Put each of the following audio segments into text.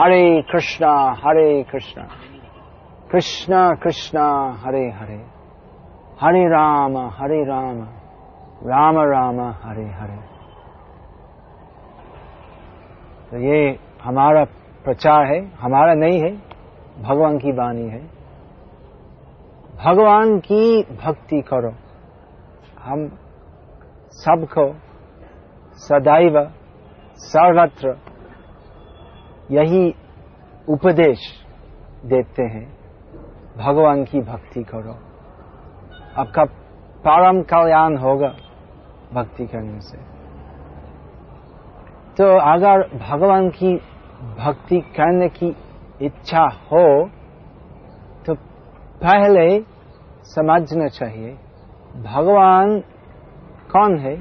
हरे कृष्णा हरे कृष्णा। कृष्णा कृष्णा, हरे हरे। हरे राम हरे राम। राम राम, हरे हरे। तो ये हमारा प्रचार है, हमारा नहीं है, भगवान की वाणी है। भगवान की भक्ति करो। हम सबको सदैव सर्वत्र यही उपदेश देते हैं। भगवान की भक्ति करो। आपका परम कल्याण होगा भक्ति करने से। तो अगर भगवान की भक्ति करने की इच्छा हो तो पहले समझना चाहिए, भगवान कौन है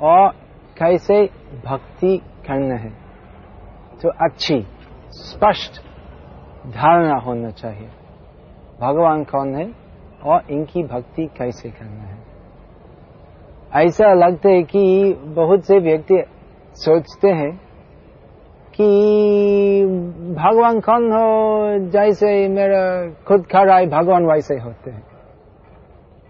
और कैसे भक्ति करना है। तो अच्छी, स्पष्ट धारणा होना चाहिए। भगवान कौन है और इनकी भक्ति कैसे करना है? ऐसा लगता है कि बहुत से व्यक्ति सोचते हैं कि भगवान कौन हो, जैसे मेरा खुद खराई भगवान वैसे होते हैं।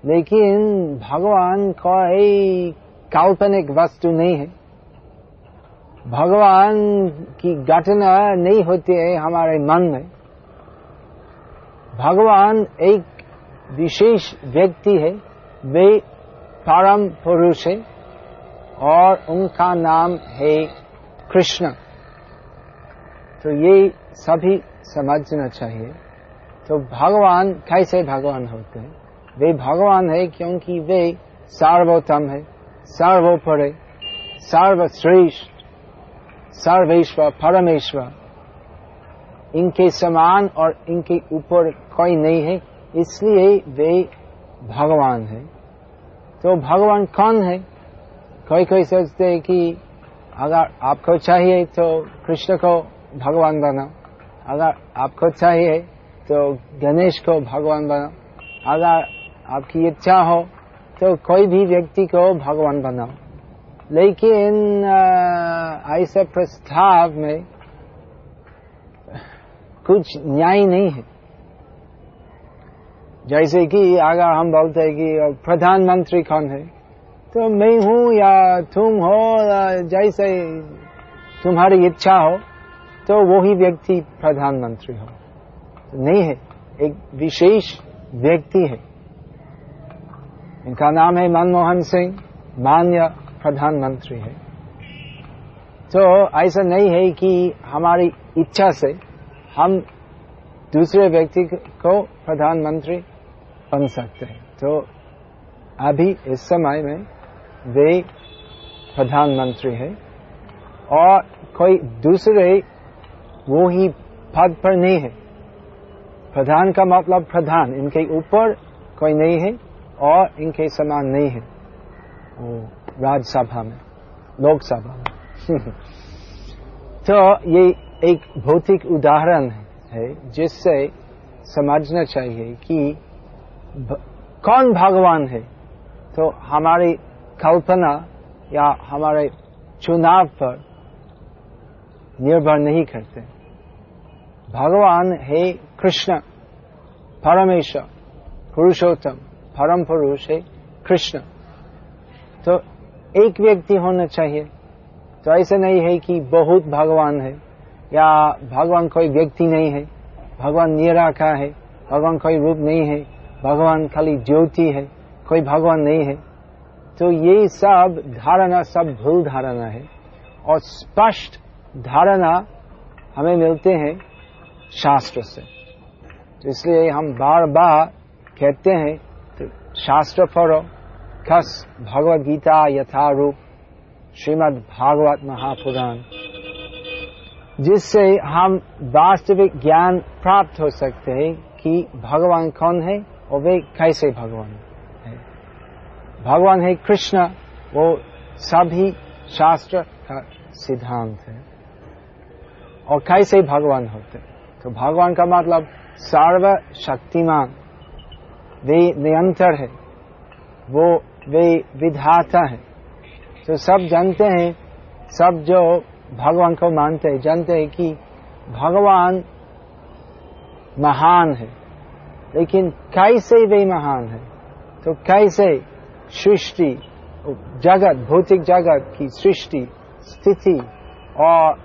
लेकिन भगवान कोई काल्पनिक वस्तु नहीं है। भगवान की घटना नहीं होती है हमारे मन में। भगवान एक विशेष व्यक्ति है, वे परम पुरुष है और उनका नाम है कृष्ण। तो ये सभी समझना चाहिए। तो भगवान कैसे भगवान होते हैं? वे भगवान है क्योंकि वे सार्वोत्तम है, सर्वोपर है सर्वश्रेष्ठ। सर्वेश्वर परमेश्वर इनके समान और इनके ऊपर कोई नहीं है, इसलिए वे भगवान है। तो भगवान कौन है? कोई कोई सोचते हैं कि अगर आपको चाहिए तो कृष्ण को भगवान बनाओ अगर आपको चाहिए तो गणेश को भगवान बनाओ अगर आपकी इच्छा हो तो कोई भी व्यक्ति को भगवान बनाओ लेकिन ऐसे प्रस्ताव में कुछ न्याय नहीं है। जैसे कि अगर हम बोलते हैं कि प्रधानमंत्री कौन है? तो मैं हूँ या तुम हो जैसे तुम्हारी इच्छा हो तो वही व्यक्ति प्रधानमंत्री हो। नहीं है, एक विशेष व्यक्ति है। इनका नाम है मनमोहन सिंह, मान्य प्रधानमंत्री है। तो ऐसा नहीं है कि हमारी इच्छा से हम दूसरे व्यक्ति को प्रधानमंत्री बन सकते हैं। तो अभी इस समय में वे प्रधानमंत्री है और कोई दूसरे वो ही पद पर नहीं है। प्रधान का मतलब प्रधान, इनके ऊपर कोई नहीं है और इनके समान नहीं है। राज्यसभा में, लोकसभा में। तो ये एक भौतिक उदाहरण है, जिससे समझना चाहिए कि कौन भगवान है? तो हमारी कल्पना या हमारे चुनाव पर निर्भर नहीं करते। भगवान है कृष्ण, परमेश्वर, पुरुषोत्तम, परम पुरुष है कृष्ण। तो एक व्यक्ति होना चाहिए। तो ऐसा नहीं है कि बहुत भगवान है, या भगवान कोई व्यक्ति नहीं है, भगवान निराकार है, भगवान कोई रूप नहीं है, भगवान खाली ज्योति है, कोई भगवान नहीं है। तो ये सब धारणा, सब भूल धारणा है। और स्पष्ट धारणा हमें मिलते हैं शास्त्र से। तो इसलिए हम बार बार कहते हैं तो शास्त्र पढ़ो। खस भगवत गीता यथारूप श्रीमद् भागवत महापुराण जिससे हम वास्तविक ज्ञान प्राप्त हो सकते हैं कि भगवान कौन है और वे कैसे भगवान है। भगवान है कृष्ण, वो सभी शास्त्र का सिद्धांत है। और कैसे भगवान होते तो भगवान का मतलब सर्वशक्तिमान, वे निरंतर है। वो वे विधाता है। तो सब जानते हैं सब जो भगवान को मानते हैं जानते हैं कि भगवान महान है। लेकिन कैसे वे महान है? तो कैसे सृष्टि जगत भौतिक जगत की सृष्टि स्थिति और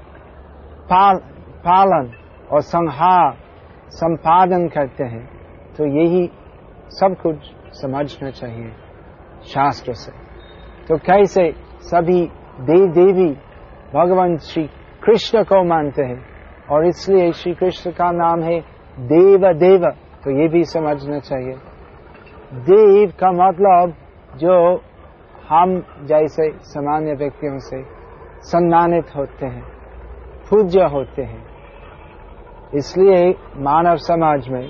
पाल, पालन और संहार संपादन करते हैं? तो यही सब कुछ समझना चाहिए। शास्त्र से। तो कैसे सभी देव देवी भगवान श्री कृष्ण को मानते हैं? और इसलिए श्री कृष्ण का नाम है देव देव तो ये भी समझना चाहिए। देव का मतलब जो हम जैसे सामान्य व्यक्तियों से सम्मानित होते हैं, पूज्य होते हैं। इसलिए मानव समाज में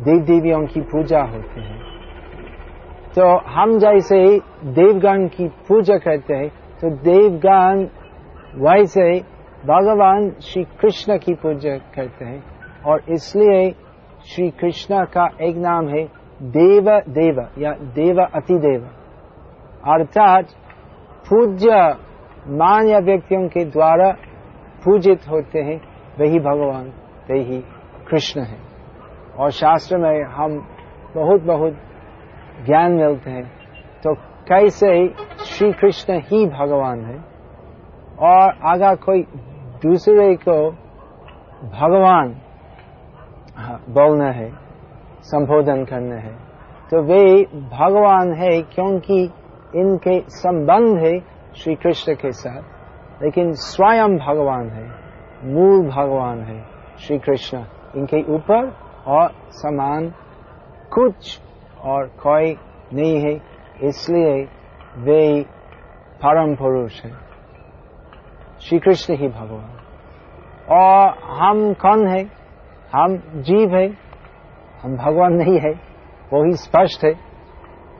देव देवियों की पूजा होती है। तो हम जैसे देवगण की पूजा करते हैं तो देवगण वैसे भगवान श्री कृष्ण की पूजा करते हैं। और इसलिए श्री कृष्ण का एक नाम है देव देव या देव अतिदेव अर्थात पूज्य मान्य व्यक्तियों के द्वारा पूजित होते हैं, वही भगवान, वही कृष्ण है। और शास्त्र में हम बहुत बहुत ज्ञान मिलते हैं। तो कैसे श्री कृष्ण ही भगवान है और अगर कोई दूसरे को भगवान बोलना है, संबोधन करना है। तो वे भगवान है क्योंकि इनके संबंध है श्री कृष्ण के साथ, लेकिन स्वयं भगवान है, मूल भगवान है श्री कृष्ण इनके ऊपर और समान कुछ और कोई नहीं है, इसलिए वे परम पुरुष है। श्री कृष्ण ही भगवान। और हम कौन है? हम जीव है। हम भगवान नहीं है, वो ही स्पष्ट है।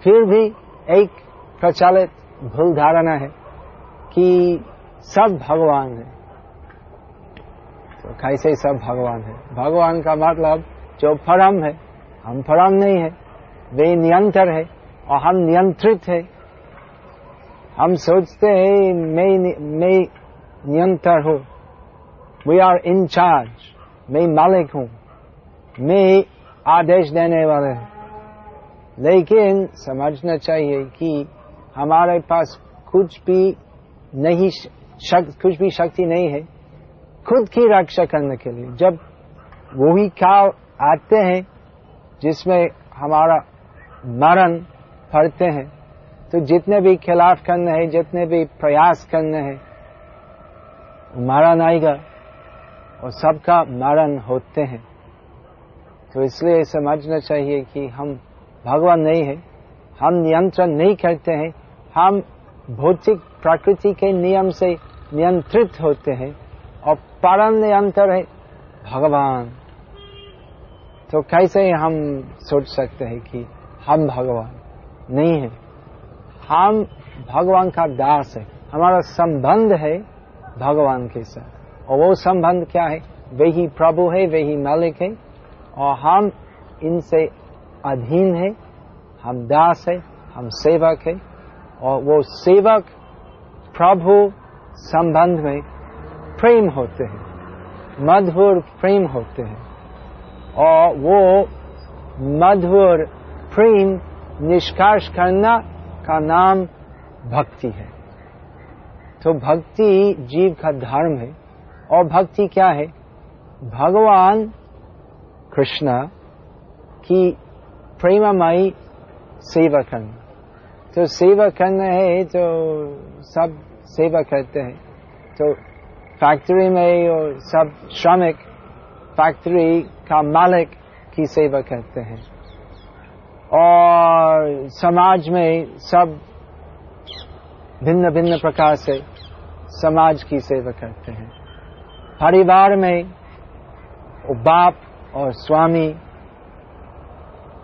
फिर भी एक प्रचलित भूल धारणा है कि सब भगवान है। तो कैसे सब भगवान है? भगवान का मतलब जो परम है, हम परम नहीं है। वे नियंत्र है और हम नियंत्रित है। हम सोचते हैं मैं मैं नियंत्र हूँ। वी आर इन चार्ज मैं मालिक हूँ। मैं आदेश देने वाले हूँ। लेकिन समझना चाहिए कि हमारे पास कुछ भी नहीं शक, कुछ भी शक्ति नहीं है खुद की रक्षा करने के लिए। जब वही काल आते हैं जिसमें हमारा मरण पड़ते हैं। तो जितने भी खिलाफ करने हैं, जितने भी प्रयास करने हैं, मरण आएगा और सबका मरण होते हैं। तो इसलिए समझना चाहिए कि हम भगवान नहीं है, हम नियंत्रण नहीं करते हैं, हम भौतिक प्रकृति के नियम से नियंत्रित होते हैं और परम नियंत्र है भगवान। तो कैसे हम सोच सकते हैं कि हम भगवान नहीं है। हम भगवान का दास है। हमारा संबंध है भगवान के साथ। और वो संबंध क्या है? वही प्रभु है, वही मालिक है। और हम इनसे अधीन है। हम दास है, हम सेवक है। और वो सेवक प्रभु संबंध में प्रेम होते हैं। मधुर प्रेम होते हैं। और वो मधुर प्रेम निष्कर्ष करना का नाम भक्ति है। तो भक्ति जीव का धर्म है। और भक्ति क्या है? भगवान कृष्ण की प्रेममयी सेवा करना। तो सेवा करना है तो सब सेवा करते हैं। तो फैक्ट्री में और सब श्रमिक फैक्ट्री का मालिक की सेवा करते हैं। और समाज में सब भिन्न भिन्न प्रकार से समाज की सेवा करते हैं। परिवार में बाप और स्वामी,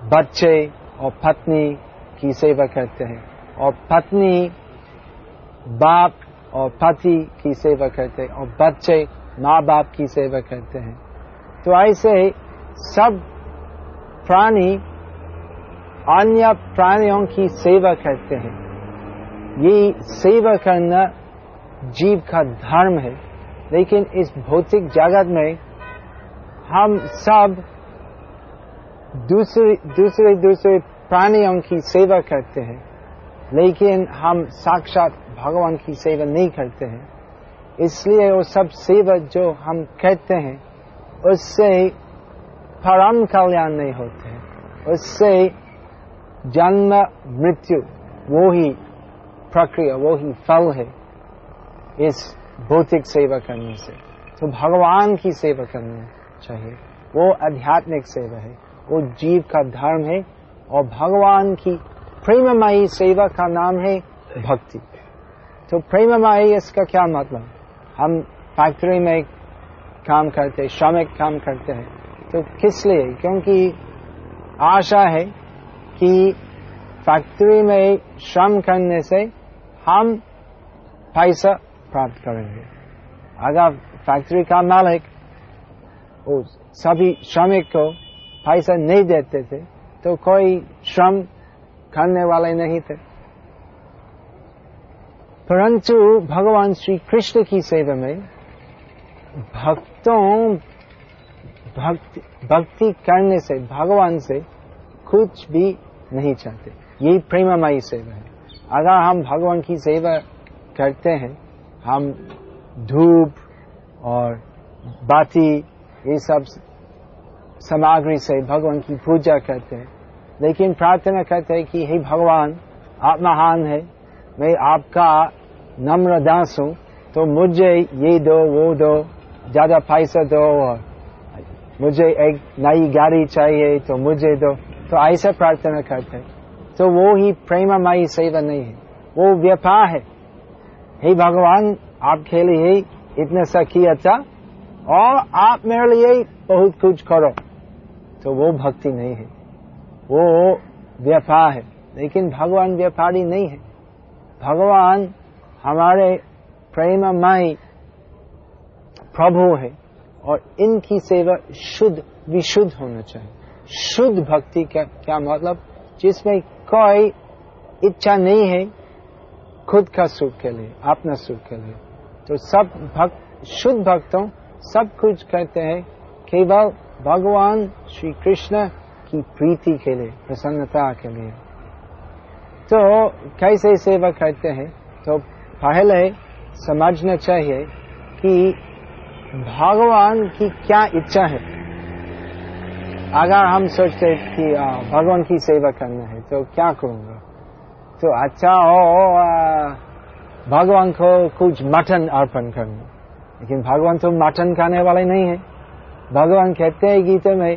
बच्चे और पत्नी की सेवा करते हैं और पत्नी, बाप और पति की सेवा करते हैं और बच्चे माँ बाप की सेवा करते हैं। तो ऐसे सब प्राणी अन्य प्राणियों की सेवा करते हैं। ये सेवा करना जीव का धर्म है। लेकिन इस भौतिक जगत में हम सब दूसरे दूसरे दूसरे प्राणियों की सेवा करते हैं। लेकिन हम साक्षात भगवान की सेवा नहीं करते हैं। इसलिए वो सब सेवा जो हम करते हैं, उससे परम कल्याण नहीं होते हैं। उससे जन्म, मृत्यु, वो ही प्रक्रिया, वो ही फल है इस भौतिक सेवा करने से। तो भगवान की सेवा करनी चाहिए। वो आध्यात्मिक सेवा है। वो जीव का धर्म है और भगवान की प्रेममयी सेवा का नाम है भक्ति। तो प्रेममयी इसका क्या मतलब? हम फैक्ट्री में काम करते श्रमिक काम करते हैं। तो किस लिए? क्योंकि आशा है कि फैक्ट्री में श्रम करने से हम पैसा प्राप्त करेंगे। अगर फैक्ट्री का मालिक सभी श्रमिक को पैसा नहीं देते थे तो कोई श्रम करने वाले नहीं थे। परंतु भगवान श्री कृष्ण की सेवा में भक्तों, भक्ति भक्ति करने से, भगवान से कुछ भी नहीं चाहते। यही प्रेममयी सेवा है। अगर हम भगवान की सेवा करते हैं, हम धूप और बाती, ये सब सामग्री से भगवान की पूजा करते हैं। लेकिन प्रार्थना करते हैं कि, हे भगवान, आप महान है। मैं आपका नम्र दास हूँ। तो मुझे ये दो, वो दो, ज़्यादा पैसा दो और मुझे एक नई गाड़ी चाहिए तो मुझे दो। तो ऐसा प्रार्थना करते तो वो ही प्रेममयी सेवा नहीं है। वो व्यापार है। हे भगवान आपके लिए इतने सा किया था और आप मेरे लिए बहुत कुछ करो। तो वो भक्ति नहीं है। वो व्यापार है। लेकिन भगवान व्यापारी नहीं है। भगवान हमारे प्रेममय प्रभु है, और इनकी सेवा शुद्ध, विशुद्ध होना चाहिए। शुद्ध भक्ति का क्या मतलब? जिसमें कोई इच्छा नहीं है, खुद का सुख के लिए, अपना सुख के लिए। तो सब भक्त, शुद्ध भक्तों, सब कुछ कहते हैं, केवल भगवान श्री कृष्ण की प्रीति के लिए, प्रसन्नता के लिए। तो कैसे सेवा करते हैं? तो पहले समझना चाहिए कि भगवान की क्या इच्छा है। अगर हम सोचते कि भगवान की सेवा करना है तो क्या करूँगा? तो अच्छा हो भगवान को कुछ मटन अर्पण करना। लेकिन भगवान तो मटन खाने वाले नहीं है। भगवान कहते हैं गीत में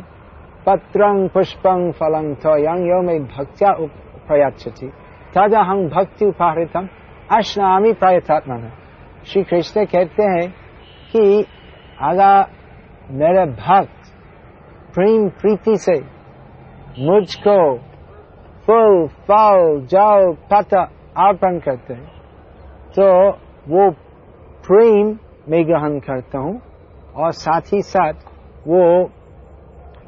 पत्रंग पुष्पंग फलंग तो यो में भक्त्या प्रयाचती ताज़ा हम भक्ति उपाहृतम अश्नामी प्रयतात्मा श्री कृष्ण कहते हैं कि, अगर मेरे भक्त प्रेम प्रीति से मुझको फूल, फल, जल पता अर्पण करते हैं। तो वो प्रेम में ग्रहण करता हूँ और साथ ही साथ वो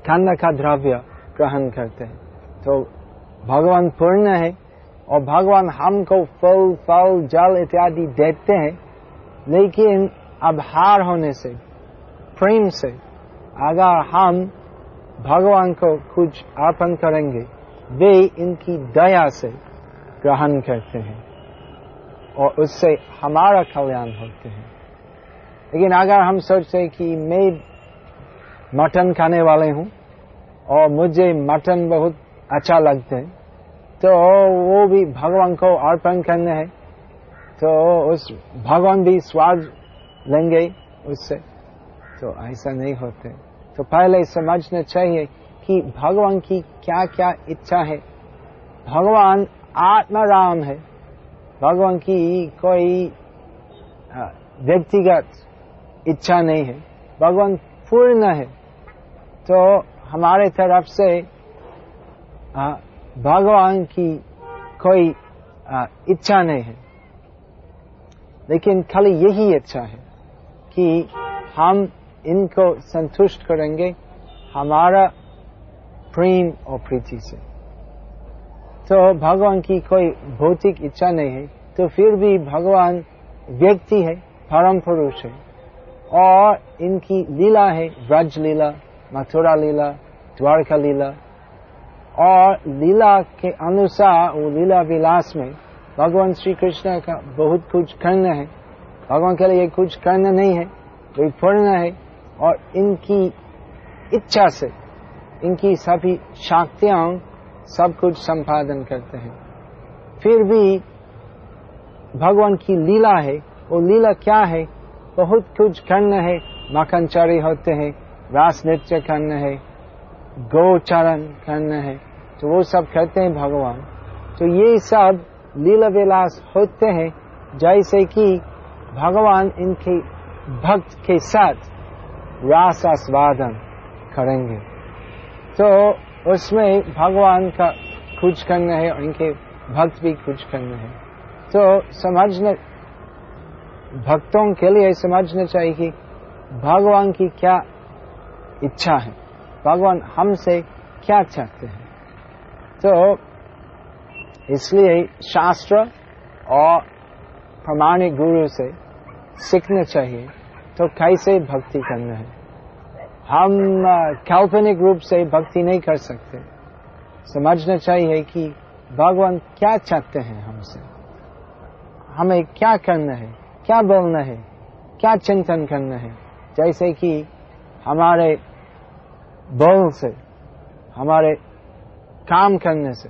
खाना का द्रव्य ग्रहण करते हैं। तो भगवान पूर्ण है और भगवान हमको फल फल, जल इत्यादि देते हैं। लेकिन हार होने से, प्रेम से अगर हम भगवान को कुछ अर्पण करेंगे। वे इनकी दया से ग्रहण करते हैं और उससे हमारा कल्याण होते हैं। लेकिन अगर हम सोचते कि मैं मटन खाने वाले हूँ और मुझे मटन बहुत अच्छा लगते हैं तो वो भी भगवान को अर्पण करने हैं। तो उस भगवान भी स्वाद लेंगे उससे। तो ऐसा नहीं होते। तो पहले समझना चाहिए कि भगवान की क्या क्या इच्छा है। भगवान आत्माराम है। भगवान की कोई व्यक्तिगत इच्छा नहीं है। भगवान पूर्ण है। तो हमारे तरफ़ से भगवान की कोई इच्छा नहीं है। लेकिन खाली यही इच्छा है कि हम इनको संतुष्ट करेंगे हमारा प्रेम और प्रीति से। तो भगवान की कोई भौतिक इच्छा नहीं है तो फिर भी भगवान व्यक्ति है, परम पुरुष है, और इनकी लीला है व्रज लीला, मथुरा लीला, द्वारका लीला, और लीला के अनुसार, वो लीला विलास में भगवान श्री कृष्ण का बहुत कुछ करना है। भगवान के लिए कुछ करना नहीं है कोई पूर्ण है और इनकी इच्छा से, इनकी सभी शक्तियाँ सब कुछ संपादन करते हैं। फिर भी भगवान की लीला है। वो लीला क्या है? बहुत कुछ करना है। मखनचारी होते हैं, रास नृत्य करना है, गोचरण करना है। तो वो सब करते हैं भगवान। तो ये सब लीला विलास होते हैं, जैसे कि भगवान इनके भक्त के साथ रास करेंगे तो उसमें भगवान का कुछ करना है और इनके भक्त भी कुछ करना है तो समझने भक्तों के लिए समझना चाहिए कि भगवान की क्या इच्छा है भगवान हमसे क्या चाहते हैं तो इसलिए शास्त्र और प्रमाणिक गुरु से सीखना चाहिए तो कैसे भक्ति करना है? हम काल्पनिक रूप से भक्ति नहीं कर सकते। समझना चाहिए कि भगवान क्या चाहते हैं हमसे? हमें क्या करना है? क्या बोलना है? क्या चिंतन करना है? जैसे कि हमारे बोल से, हमारे काम करने से,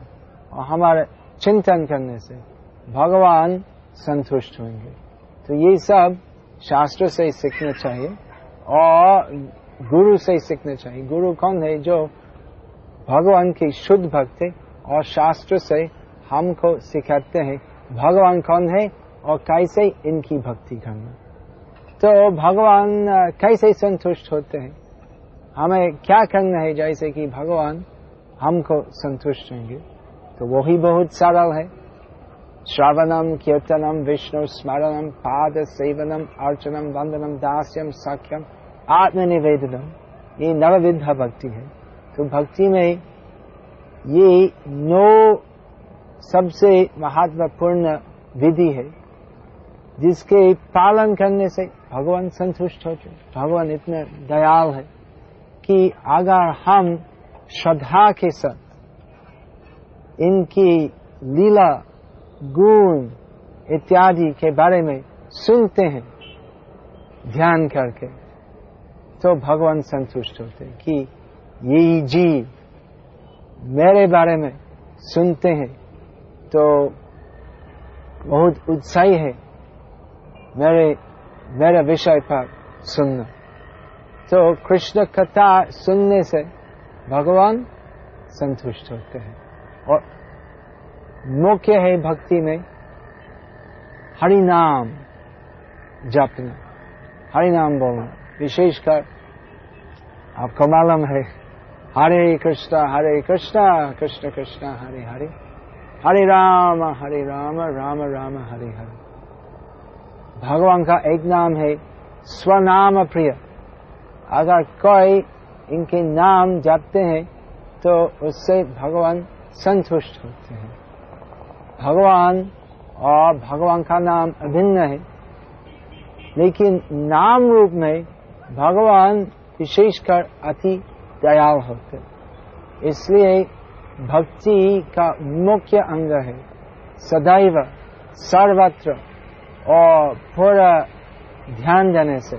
और हमारे चिंतन करने से भगवान संतुष्ट होंगे। तो ये सब शास्त्र से सीखना चाहिए और गुरु से सीखना चाहिए। गुरु कौन है? जो भगवान की शुद्ध भक्ति और शास्त्र से हमको सिखाते हैं। भगवान कौन है और कैसे इनकी भक्ति करना? तो भगवान कैसे संतुष्ट होते हैं? हमें क्या करना है जैसे कि भगवान हमको संतुष्ट होंगे तो वही बहुत सरल है। श्रावणम कीर्तनम विष्णु स्मरणम पाद सेवनम अर्चनम वंदनम दास्यम सख्यम आत्मनिवेदनम ये नवविधा भक्ति है। तो भक्ति में ये नौ सबसे महत्वपूर्ण विधि है, जिसके पालन करने से भगवान संतुष्ट होते भगवान इतने दयाल है कि अगर हम श्रद्धा के साथ इनकी लीला गुण इत्यादि के बारे में सुनते हैं, ध्यान करके तो भगवान संतुष्ट होते हैं कि ये जीव मेरे बारे में सुनते हैं तो बहुत उत्साही है मेरे मेरे विषय पर सुनना। तो कृष्ण कथा सुनने से भगवान संतुष्ट होते हैं और मुख्य है भक्ति में। हरि नाम जपना। हरि नाम बोलना। विशेषकर आपको मालूम है हरे कृष्णा हरे कृष्णा, कृष्ण कृष्णा, हरे हरे। हरे राम हरे राम राम राम, हरे हरे। भगवान का एक नाम है स्वनाम प्रिय। अगर कोई इनके नाम जपते हैं तो उससे भगवान संतुष्ट होते हैं। भगवान और भगवान का नाम अभिन्न है। लेकिन नाम रूप में भगवान विशेषकर अति दयाल होते इसलिए भक्ति का मुख्य अंग है। सदैव, सर्वत्र और पूरा ध्यान देने से।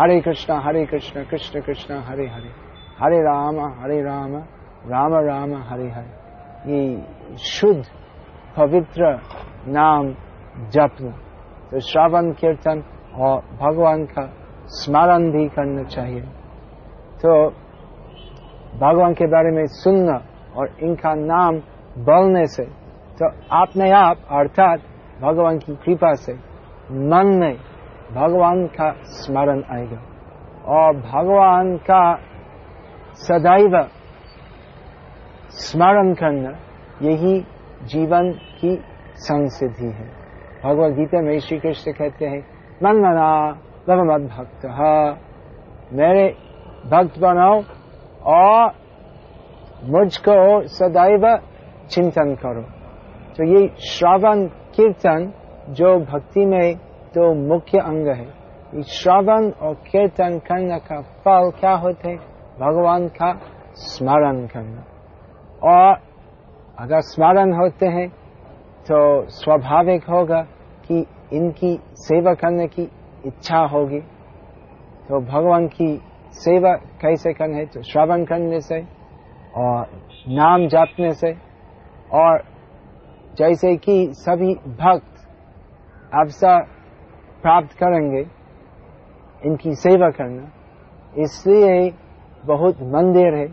हरे कृष्णा हरे कृष्णा, कृष्ण कृष्ण, हरे हरे। हरे राम हरे राम राम राम, हरे हरे। ये शुद्ध पवित्र नाम जपना। तो श्रावण कीर्तन और भगवान का स्मरण भी करना चाहिए। तो भगवान के बारे में सुनना और इनका नाम बोलने से तो अपने आप, अर्थात भगवान की कृपा से, मन में भगवान का स्मरण आएगा। और भगवान का सदैव स्मरण करना, यही जीवन की संसिद्धि है। भगवत गीता में श्री कृष्ण कहते हैं मन मना मद भक्त। मेरे भक्त बनाओ और मुझको सदैव चिंतन करो। तो ये श्रवण कीर्तन जो भक्ति में तो मुख्य अंग है। कि श्रवण और कीर्तन करने का फल क्या होते भगवान का स्मरण करना। और अगर स्मरण होते हैं तो स्वाभाविक होगा कि इनकी सेवा करने की इच्छा होगी। तो भगवान की सेवा कैसे करने है तो श्रवण करने से और नाम जापने से। और जैसे कि सभी भक्त अवसर प्राप्त करेंगे, इनकी सेवा करना। इसलिए बहुत मंदिर है।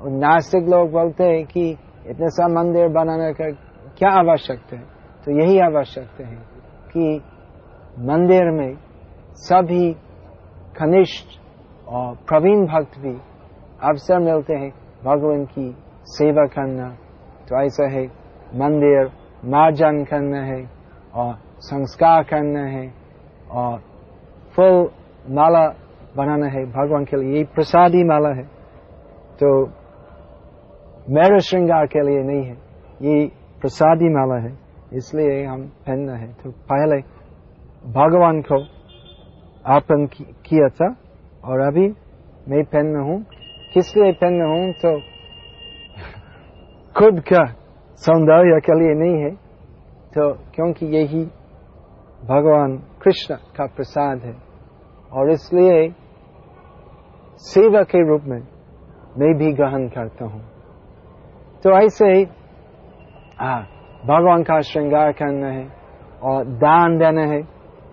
और नास्तिक लोग बोलते हैं कि इतने सा मंदिर बनाने का क्या आवश्यकता है? तो यही आवश्यकता है कि मंदिर में सभी कनिष्ठ और प्रवीण भक्त भी अवसर मिलते हैं, भगवान की सेवा करना। तो ऐसा है, मंदिर मार्जन करना है और संस्कार करना है और फुल माला बनाना है, भगवान के लिए ये प्रसादी माला है। तो मेरे श्रृंगार के लिए नहीं है। ये प्रसादी माला है, इसलिए हम पहनना है। तो पहले भगवान को अर्पण किया था, और अभी मैं पहन हूँ। किस लिए पहन हूँ? तो खुद का सौंदर्य के लिए नहीं है। तो क्योंकि यही भगवान कृष्ण का प्रसाद है, और इसलिए सेवा के रूप में मैं भी ग्रहण करता हूँ। तो ऐसे ही भगवान का श्रृंगार करना है और दान देना है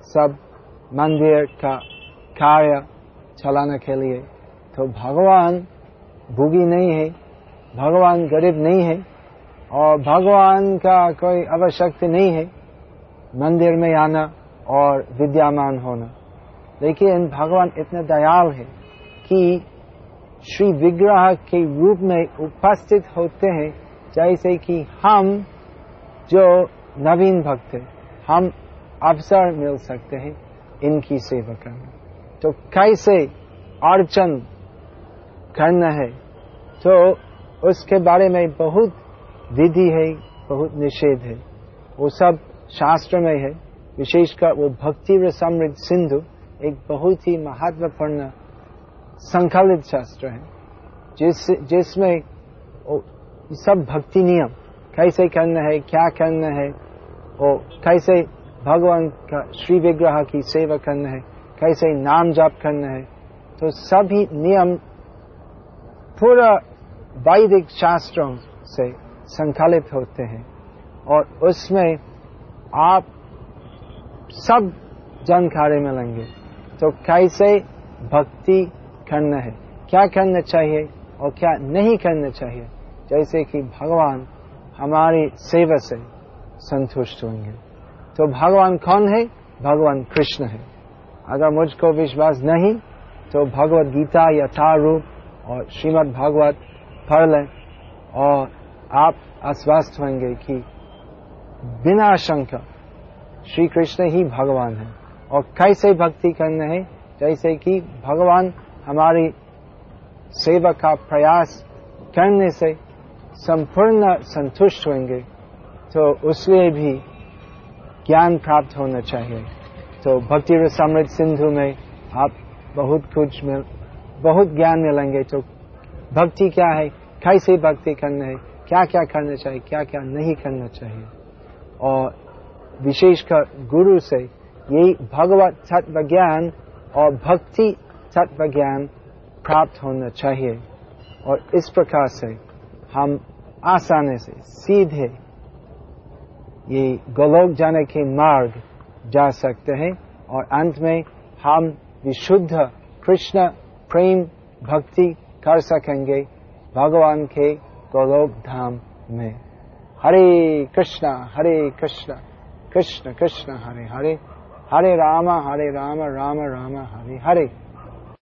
सब मंदिर का कार्य चलाने के लिए। तो भगवान भूगी नहीं है, भगवान गरीब नहीं है और भगवान का कोई आवश्यकता नहीं है मंदिर में आना और विद्यमान होना। लेकिन भगवान इतने दयाल है कि श्री विग्रह के रूप में उपस्थित होते हैं, जैसे कि हम जो नवीन भक्त है, हम अवसर मिल सकते हैं इनकी सेवा करना। तो कैसे अर्चन करना है? तो उसके बारे में बहुत विधि है, बहुत निषेध है। वो सब शास्त्र में है। विशेषकर वो भक्ति व समृद्ध सिंधु एक बहुत ही महत्वपूर्ण संकलित शास्त्र है। जिस, जिसमें सब भक्ति नियम, कैसे करना है, क्या करना है और कैसे भगवान का, श्री विग्रह की सेवा करना है, कैसे नाम जाप करना है तो सभी नियम पूरा वैदिक शास्त्रों से संकलित होते हैं। और उसमें आप सब जानकारी मिलेंगे तो कैसे भक्ति करना है। क्या करना चाहिए और क्या नहीं करना चाहिए? जैसे कि भगवान हमारी सेवा से संतुष्ट होंगे। तो भगवान कौन है? भगवान कृष्ण है। अगर मुझको विश्वास नहीं तो भगवत गीता यथारूप और श्रीमद् भागवत पढ़ लें और आप आश्वस्त होंगे कि बिना शंका श्री कृष्ण ही भगवान है। और कैसे भक्ति करना है? जैसे कि भगवान हमारी सेवा का प्रयास करने से संपूर्ण संतुष्ट होंगे तो उसलिए भी ज्ञान प्राप्त होना चाहिए। तो भक्ति समृद्ध सिंधु में आप बहुत कुछ मिल, बहुत ज्ञान मिलेंगे। तो भक्ति क्या है? कैसे भक्ति करना है? क्या क्या करना चाहिए? क्या क्या नहीं करना चाहिए? और विशेषकर गुरु से यही भगवत तत्व ज्ञान और भक्ति तत्व ज्ञान प्राप्त होना चाहिए और इस प्रकार से हम आसानी से सीधे ये गोलोक जाने के मार्ग जा सकते हैं और अंत में हम विशुद्ध कृष्ण प्रेम भक्ति कर सकेंगे भगवान के गोलोक धाम में हरे कृष्णा हरे कृष्णा कृष्ण कृष्ण हरे हरे हरे राम हरे राम राम राम हरे हरे